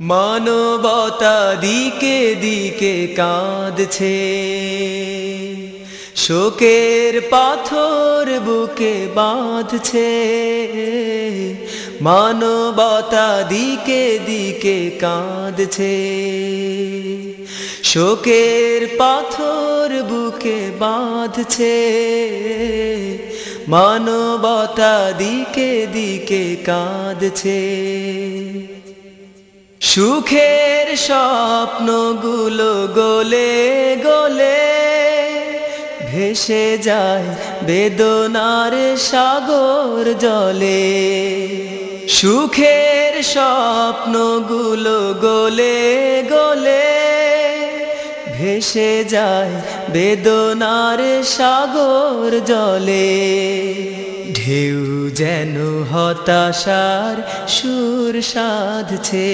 মানবতা দিকে দিকে কাঁদছে। শোকের পাথর বুকে বাঁধছে। মানবতা দিকে দিকে কাঁদছে। শোকের পাথর বুকে বাঁধছে। মানবতা দিকে দিকে কাঁদছে। সুখের স্বপ্নগুলো গোলে গলে ভেসে যায় বেদনার সাগর জলে। সুখের স্বপ্নগুলো গোলে গলে ভেসে যায় বেদনার সাগর জলে। ঢেউ যেন হতাশার সুর সাধছে।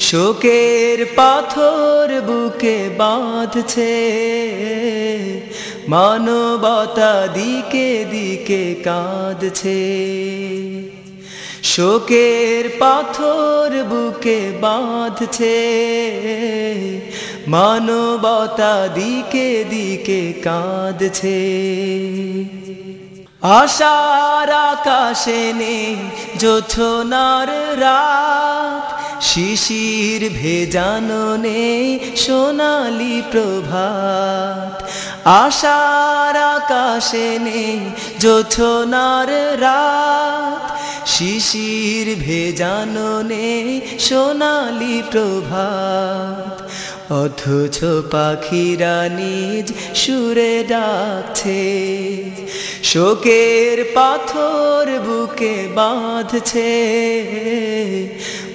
শোকের পাথর বুকে বাঁধছে। মানবতা দিকে দিকে কাঁদছে। শোকের পাথর বুকে বাঁধছে। মানবতা দিকে দিকে কাঁদছে। আশার আকাশে নেই জোছনার রাত। শিশির ভেজানো নেই সোনালি প্রভাত। আশার আকাশে নেই জোছনার রাত। শিশির ভেজাননে সোনালী প্রভাত। অথচ পাখিরা নিজ সুরে ডাকছে। শোকের পাথর বুকে বাঁধছে।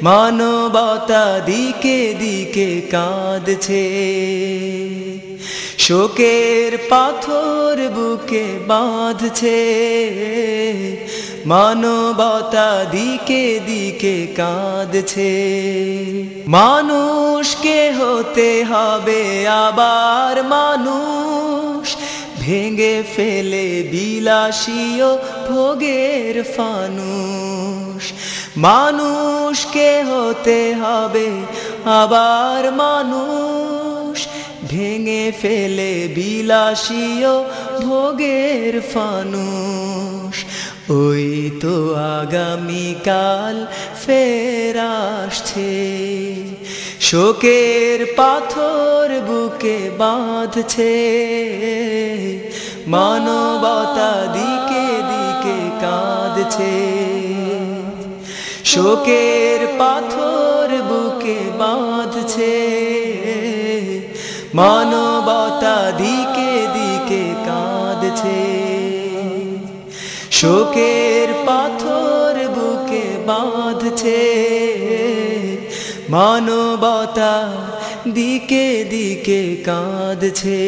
মানবতা দিকে দিকে কাঁদছে। শোকের পাথর বুকে বাঁধছে। মানবতা দিকে দিকে কাঁদছে। মানুষকে হতে হবে আবার মানুষ ভেঙে ফেলে বিলাসীয় ভোগের ফানুষ। মানুষকে হতে হবে আবার মানুষ। ভেঙে ফেলে বিলাসীয় ভোগের ফানুষ। ওই তো আগামীকাল ফের আসছে। শোকের পাথর বুকে বাঁধছে। মানবতা দিকে দিকে কাঁদছে। শোকের পাথর বুকে বাঁধছে। মানবতা দিকে দিকে কাঁদছে। শোকের পাথর বুকে বাঁধছে। মানবতা দিকে দিকে কাঁদছে।